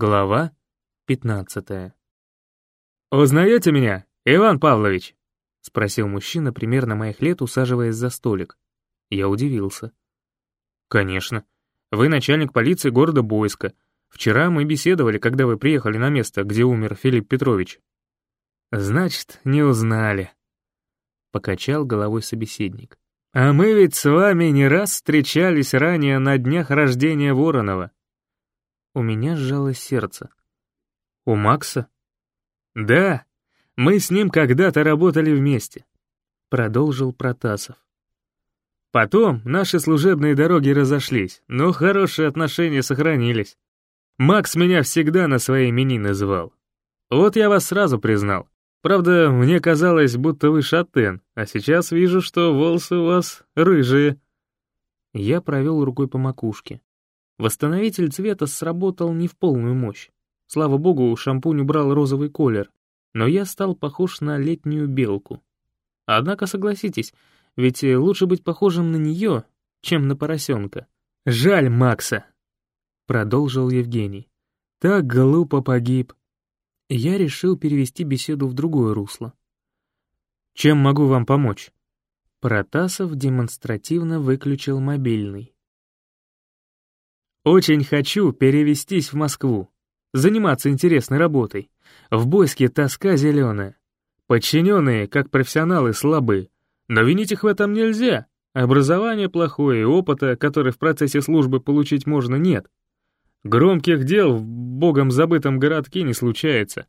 Глава 15 «Узнаете меня, Иван Павлович?» — спросил мужчина примерно моих лет, усаживаясь за столик. Я удивился. «Конечно. Вы начальник полиции города Бойска. Вчера мы беседовали, когда вы приехали на место, где умер Филипп Петрович». «Значит, не узнали», — покачал головой собеседник. «А мы ведь с вами не раз встречались ранее на днях рождения Воронова. У меня сжалось сердце. «У Макса?» «Да, мы с ним когда-то работали вместе», — продолжил Протасов. «Потом наши служебные дороги разошлись, но хорошие отношения сохранились. Макс меня всегда на свои имени называл. Вот я вас сразу признал. Правда, мне казалось, будто вы шатен, а сейчас вижу, что волосы у вас рыжие». Я провел рукой по макушке. Восстановитель цвета сработал не в полную мощь. Слава богу, шампунь убрал розовый колер, но я стал похож на летнюю белку. Однако согласитесь, ведь лучше быть похожим на нее, чем на поросенка. «Жаль Макса», — продолжил Евгений. «Так глупо погиб». Я решил перевести беседу в другое русло. «Чем могу вам помочь?» Протасов демонстративно выключил мобильный. Очень хочу перевестись в Москву, заниматься интересной работой. В Бойске тоска зеленая. Подчиненные, как профессионалы, слабы. Но винить их в этом нельзя. Образование плохое опыта, который в процессе службы получить можно, нет. Громких дел в богом забытом городке не случается.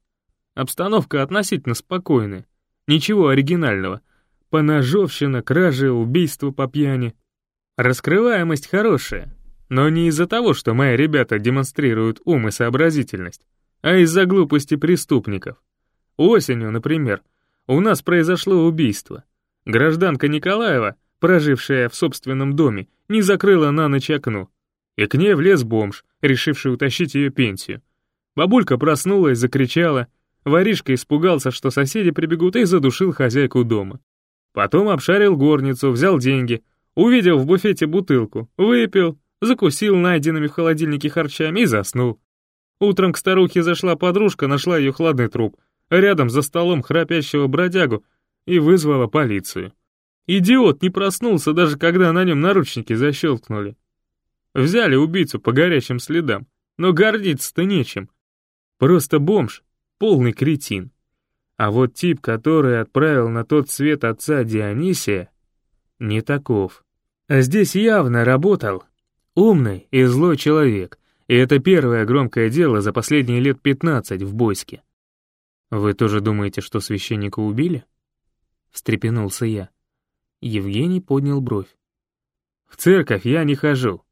Обстановка относительно спокойная. Ничего оригинального. Поножовщина, кражи, убийства по пьяни. Раскрываемость хорошая, но не из-за того, что мои ребята демонстрируют ум и сообразительность, а из-за глупости преступников. Осенью, например, у нас произошло убийство. Гражданка Николаева, прожившая в собственном доме, не закрыла на ночь окно, и к ней влез бомж, решивший утащить ее пенсию. Бабулька проснулась, закричала, воришка испугался, что соседи прибегут, и задушил хозяйку дома. Потом обшарил горницу, взял деньги, увидел в буфете бутылку, выпил, закусил найденными в холодильнике харчами и заснул. Утром к старухе зашла подружка, нашла ее хладный труп, рядом за столом храпящего бродягу и вызвала полицию. Идиот не проснулся, даже когда на нем наручники защелкнули. Взяли убийцу по горячим следам, но гордиться-то нечем. Просто бомж, полный кретин. А вот тип, который отправил на тот свет отца Дионисия, не таков. А здесь явно работал Умный и злой человек, и это первое громкое дело за последние лет 15 в Бойске. «Вы тоже думаете, что священника убили?» Встрепенулся я. Евгений поднял бровь. «В церковь я не хожу.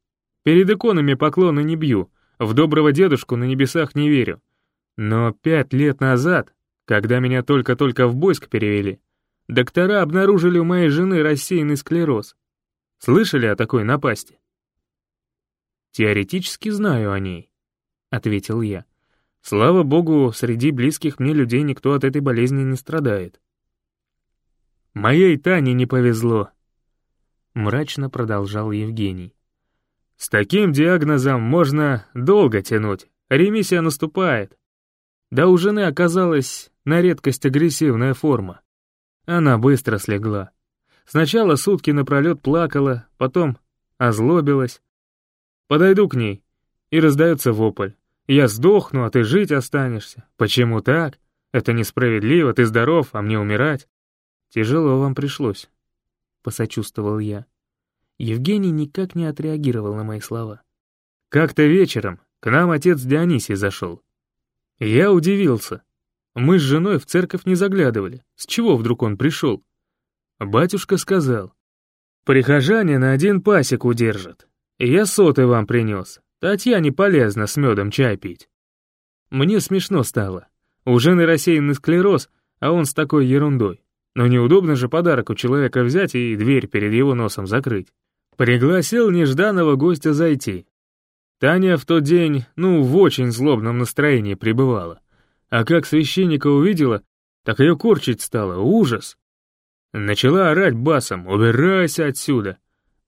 Перед иконами поклоны не бью, в доброго дедушку на небесах не верю. Но пять лет назад, когда меня только-только в Бойск перевели, доктора обнаружили у моей жены рассеянный склероз. Слышали о такой напасти?» «Теоретически знаю о ней», — ответил я. «Слава богу, среди близких мне людей никто от этой болезни не страдает». «Моей Тане не повезло», — мрачно продолжал Евгений. «С таким диагнозом можно долго тянуть, ремиссия наступает. Да у жены оказалась на редкость агрессивная форма. Она быстро слегла. Сначала сутки напролет плакала, потом озлобилась, Подойду к ней, и раздается вопль. «Я сдохну, а ты жить останешься. Почему так? Это несправедливо, ты здоров, а мне умирать». «Тяжело вам пришлось», — посочувствовал я. Евгений никак не отреагировал на мои слова. «Как-то вечером к нам отец Дионисий зашел. Я удивился. Мы с женой в церковь не заглядывали. С чего вдруг он пришел? Батюшка сказал, «Прихожане на один пасек удержат. Я соты вам принес. Татьяне полезно с медом чай пить. Мне смешно стало. У жены рассеянный склероз, а он с такой ерундой. Но неудобно же подарок у человека взять и дверь перед его носом закрыть. Пригласил нежданного гостя зайти. Таня в тот день, ну, в очень злобном настроении пребывала. А как священника увидела, так ее корчить стало, ужас. Начала орать басом «Убирайся отсюда!»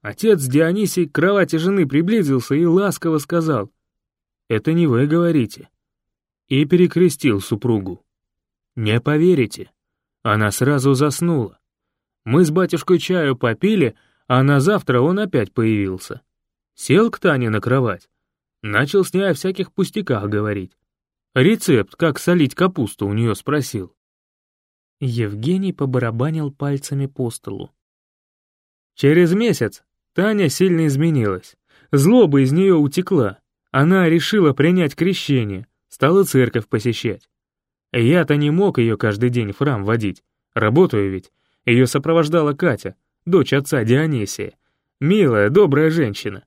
Отец Дионисий к кровати жены приблизился и ласково сказал, «Это не вы говорите, и перекрестил супругу. Не поверите, она сразу заснула. Мы с батюшкой чаю попили, а на завтра он опять появился. Сел к Тане на кровать, начал с ней о всяких пустяках говорить. Рецепт, как солить капусту, у нее спросил. Евгений побарабанил пальцами по столу. Через месяц Таня сильно изменилась. Злоба из нее утекла. Она решила принять крещение, стала церковь посещать. Я-то не мог ее каждый день в храм водить. Работаю ведь. Ее сопровождала Катя, дочь отца Дионисия. Милая, добрая женщина.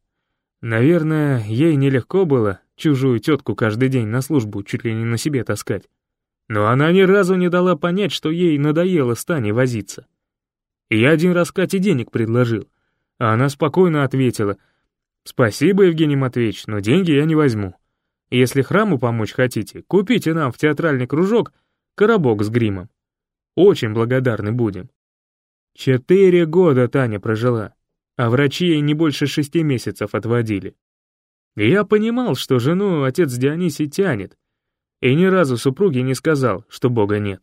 Наверное, ей нелегко было чужую тетку каждый день на службу чуть ли не на себе таскать. Но она ни разу не дала понять, что ей надоело с Таней возиться. Я один раз Кате денег предложил, а она спокойно ответила, «Спасибо, Евгений Матвеевич, но деньги я не возьму. Если храму помочь хотите, купите нам в театральный кружок коробок с гримом. Очень благодарны будем». Четыре года Таня прожила, а врачи ей не больше шести месяцев отводили. Я понимал, что жену отец Дионисий тянет, и ни разу супруге не сказал, что Бога нет.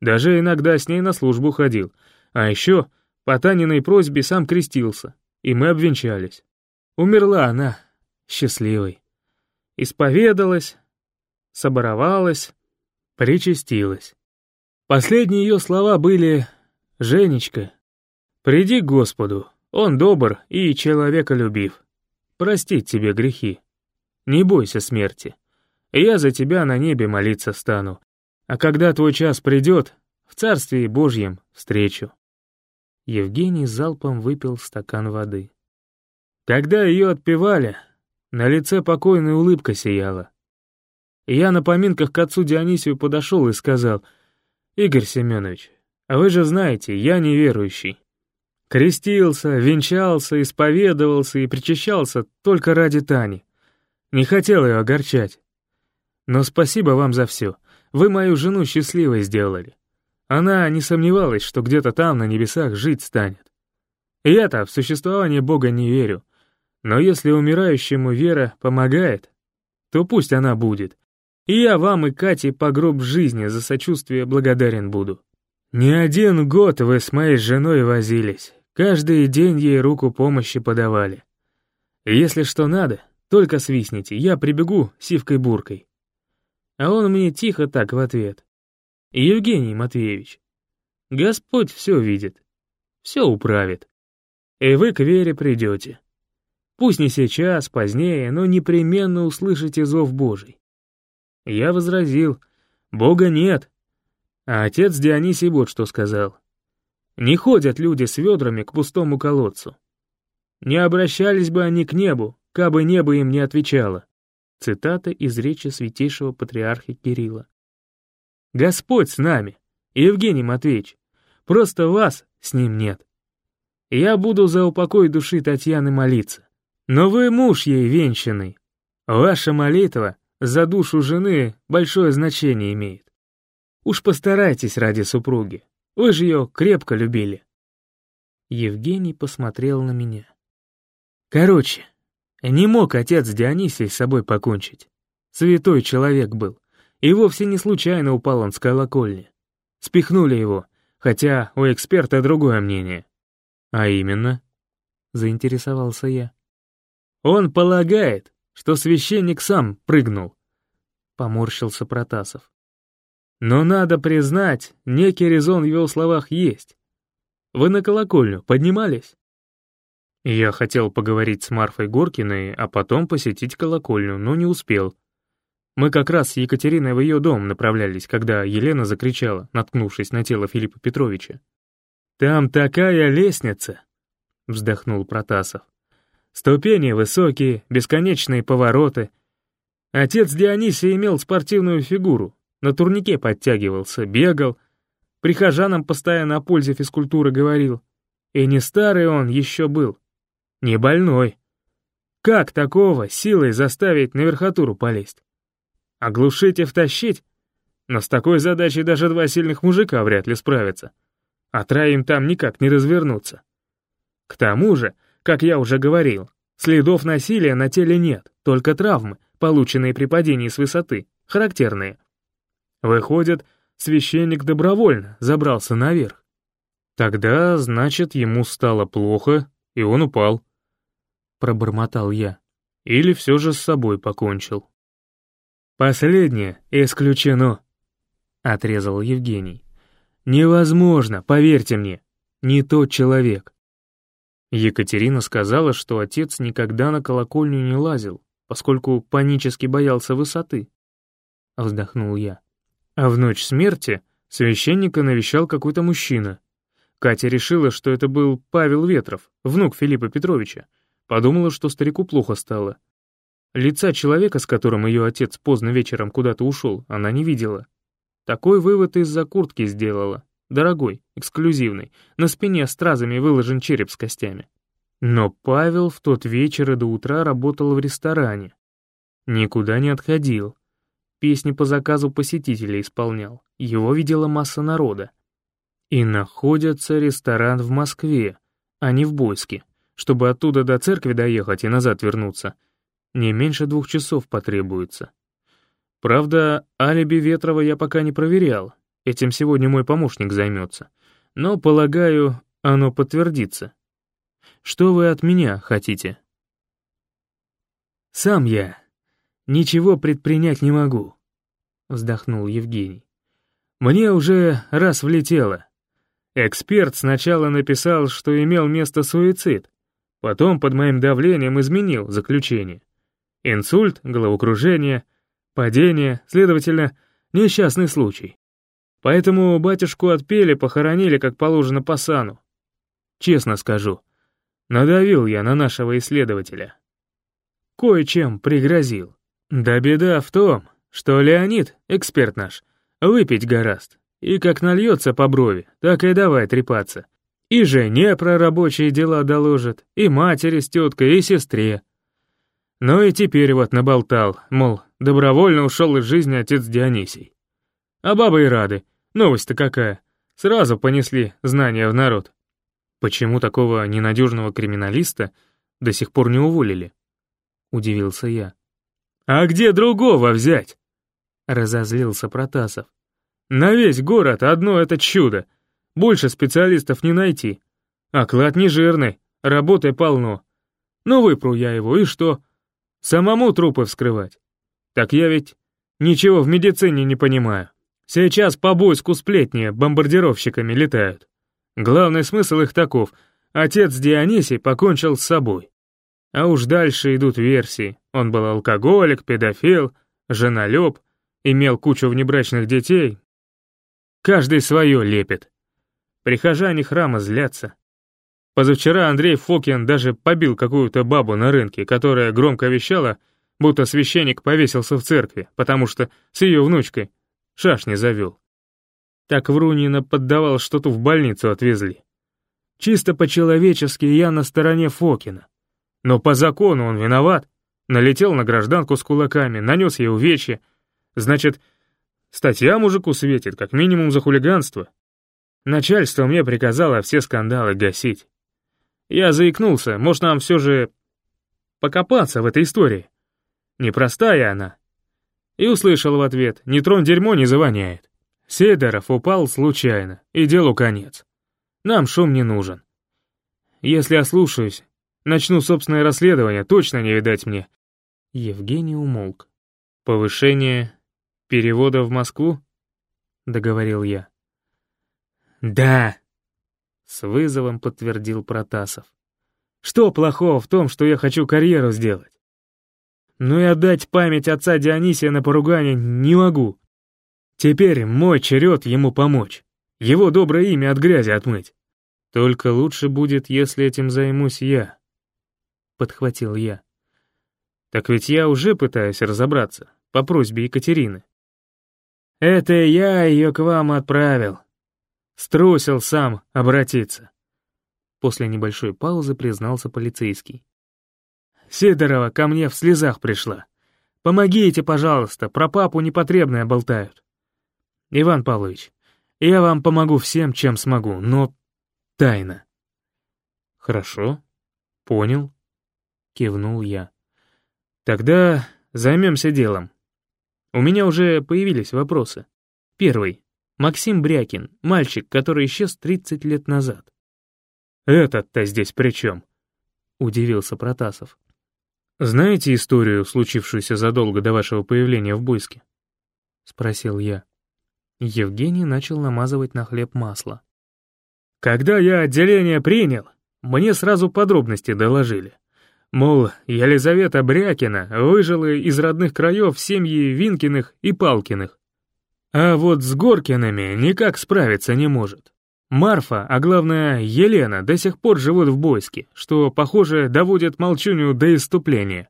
Даже иногда с ней на службу ходил, а еще по Таниной просьбе сам крестился, и мы обвенчались. Умерла она, счастливой. Исповедалась, соборовалась, причастилась. Последние ее слова были «Женечка, приди к Господу, Он добр и человеколюбив» простить тебе грехи. Не бойся смерти. Я за тебя на небе молиться стану, а когда твой час придет, в Царстве Божьем встречу». Евгений залпом выпил стакан воды. Когда ее отпевали, на лице покойная улыбка сияла. Я на поминках к отцу Дионисию подошел и сказал, «Игорь Семенович, вы же знаете, я неверующий. Крестился, венчался, исповедовался и причащался только ради Тани. Не хотел ее огорчать. Но спасибо вам за все. Вы мою жену счастливой сделали. Она не сомневалась, что где-то там, на небесах, жить станет. Я-то в существование Бога не верю. Но если умирающему вера помогает, то пусть она будет. И я вам и Кате по гроб жизни за сочувствие благодарен буду. Не один год вы с моей женой возились. Каждый день ей руку помощи подавали. Если что надо, только свистните, я прибегу сивкой-буркой. А он мне тихо так в ответ. Евгений Матвеевич, Господь все видит, все управит. И вы к вере придете. Пусть не сейчас, позднее, но непременно услышите зов Божий. Я возразил, Бога нет. А отец Дионисий вот что сказал. Не ходят люди с ведрами к пустому колодцу. Не обращались бы они к небу, кабы небо им не отвечало. Цитата из речи святейшего патриарха Кирилла. «Господь с нами, Евгений Матвеевич, просто вас с ним нет. Я буду за упокой души Татьяны молиться. Но вы муж ей венчанный. Ваша молитва за душу жены большое значение имеет. Уж постарайтесь ради супруги. Вы же ее крепко любили». Евгений посмотрел на меня. Короче, не мог отец Дионисий с собой покончить. Святой человек был, и вовсе не случайно упал он с колокольни. Спихнули его, хотя у эксперта другое мнение. А именно, заинтересовался я. Он полагает, что священник сам прыгнул. Поморщился Протасов. Но надо признать, некий резон в его словах есть. Вы на колокольню поднимались? Я хотел поговорить с Марфой Горкиной, а потом посетить колокольню, но не успел. Мы как раз с Екатериной в ее дом направлялись, когда Елена закричала, наткнувшись на тело Филиппа Петровича. «Там такая лестница!» — вздохнул Протасов. «Ступени высокие, бесконечные повороты. Отец Дионисий имел спортивную фигуру, на турнике подтягивался, бегал, прихожанам постоянно о пользе физкультуры говорил. И не старый он еще был, не больной. Как такого силой заставить на верхотуру полезть? Оглушить и втащить? Но с такой задачей даже два сильных мужика вряд ли справятся. А троим там никак не развернуться. К тому же, как я уже говорил, следов насилия на теле нет, только травмы, полученные при падении с высоты, характерные. Выходит, священник добровольно забрался наверх. Тогда, значит, ему стало плохо, и он упал. Пробормотал я. Или все же с собой покончил. «Последнее исключено», — отрезал Евгений. «Невозможно, поверьте мне, не тот человек». Екатерина сказала, что отец никогда на колокольню не лазил, поскольку панически боялся высоты. Вздохнул я. А в ночь смерти священника навещал какой-то мужчина. Катя решила, что это был Павел Ветров, внук Филиппа Петровича. Подумала, что старику плохо стало. Лица человека, с которым ее отец поздно вечером куда-то ушел, она не видела. Такой вывод из-за куртки сделала. Дорогой, эксклюзивный, на спине стразами выложен череп с костями. Но Павел в тот вечер и до утра работал в ресторане. Никуда не отходил. Песни по заказу посетителей исполнял. Его видела масса народа. И находится ресторан в Москве, а не в Бойске. Чтобы оттуда до церкви доехать и назад вернуться — не меньше двух часов потребуется. Правда, алиби Ветрова я пока не проверял, этим сегодня мой помощник займется. Но, полагаю, оно подтвердится. Что вы от меня хотите? Сам я ничего предпринять не могу, вздохнул Евгений. Мне уже раз влетело. Эксперт сначала написал, что имел место суицид, потом под моим давлением изменил заключение. Инсульт, головокружение, падение, следовательно, несчастный случай. Поэтому батюшку отпели, похоронили, как положено по сану. Честно скажу, надавил я на нашего исследователя. Кое-чем пригрозил. Да беда в том, что Леонид, эксперт наш, выпить гораст. И как нальется по брови, так и давай трепаться. И жене про рабочие дела доложит, и матери с теткой, и сестре. Ну и теперь вот наболтал, мол, добровольно ушел из жизни отец Дионисий. А бабы и рады, новость-то какая, сразу понесли знания в народ. Почему такого ненадежного криминалиста до сих пор не уволили? Удивился я. А где другого взять? Разозлился Протасов. На весь город одно это чудо. Больше специалистов не найти. Оклад не жирный, работы полно. Ну выпру я его, и что? Самому трупы вскрывать. Так я ведь ничего в медицине не понимаю. Сейчас по Бойску сплетни бомбардировщиками летают. Главный смысл их таков. Отец Дионисий покончил с собой. А уж дальше идут версии. Он был алкоголик, педофил, женолюб, имел кучу внебрачных детей. Каждый свое лепит. Прихожане храма злятся. Позавчера Андрей Фокин даже побил какую-то бабу на рынке, которая громко вещала, будто священник повесился в церкви, потому что с ее внучкой шашни завел. Так Врунина поддавал, что ту в больницу отвезли. Чисто по-человечески я на стороне Фокина. Но по закону он виноват. Налетел на гражданку с кулаками, нанес ей увечья. Значит, статья мужику светит, как минимум за хулиганство. Начальство мне приказало все скандалы гасить. Я заикнулся, может, нам все же покопаться в этой истории. Непростая она. И услышал в ответ, не тронь дерьмо, не завоняет. Седоров упал случайно, и делу конец. Нам шум не нужен. Если ослушаюсь, начну собственное расследование, точно не видать мне. Евгений умолк. Повышение перевода в Москву? Договорил я. Да, с вызовом подтвердил Протасов. Что плохого в том, что я хочу карьеру сделать? Но и отдать память отца Дионисия на поругание не могу. Теперь мой черед ему помочь, его доброе имя от грязи отмыть. Только лучше будет, если этим займусь я. Подхватил я. Так ведь я уже пытаюсь разобраться, по просьбе Екатерины. Это я ее к вам отправил, Струсил сам обратиться. После небольшой паузы признался полицейский. Сидорова ко мне в слезах пришла. Помогите, пожалуйста, про папу непотребное болтают. Иван Павлович, я вам помогу всем, чем смогу, но тайно. Хорошо, понял, кивнул я. Тогда займемся делом. У меня уже появились вопросы. Первый. Максим Брякин, мальчик, который исчез 30 лет назад. «Этот-то здесь при чем?» — удивился Протасов. «Знаете историю, случившуюся задолго до вашего появления в Буйске?» — спросил я. Евгений начал намазывать на хлеб масло. «Когда я отделение принял, мне сразу подробности доложили. Мол, Елизавета Брякина выжила из родных краев семьи Винкиных и Палкиных. А вот с Горкиными никак справиться не может. Марфа, а главное Елена, до сих пор живут в Бойске, что, похоже, доводит молчунью до иступления.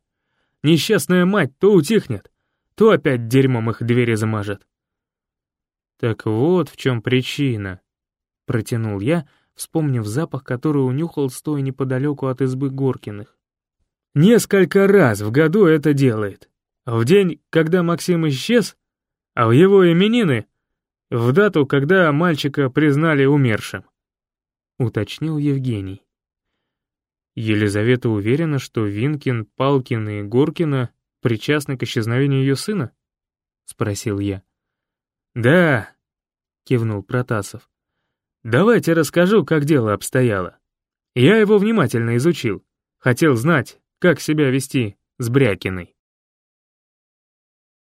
Несчастная мать то утихнет, то опять дерьмом их двери замажет. «Так вот в чем причина», — протянул я, вспомнив запах, который унюхал, стоя неподалеку от избы Горкиных. Несколько раз в году это делает. В день, когда Максим исчез, а в его именины — в дату, когда мальчика признали умершим», — уточнил Евгений. Елизавета уверена, что Винкин, Палкин и Горкина причастны к исчезновению ее сына? — спросил я. «Да», — кивнул Протасов. «Давайте расскажу, как дело обстояло. Я его внимательно изучил. Хотел знать, как себя вести с Брякиной.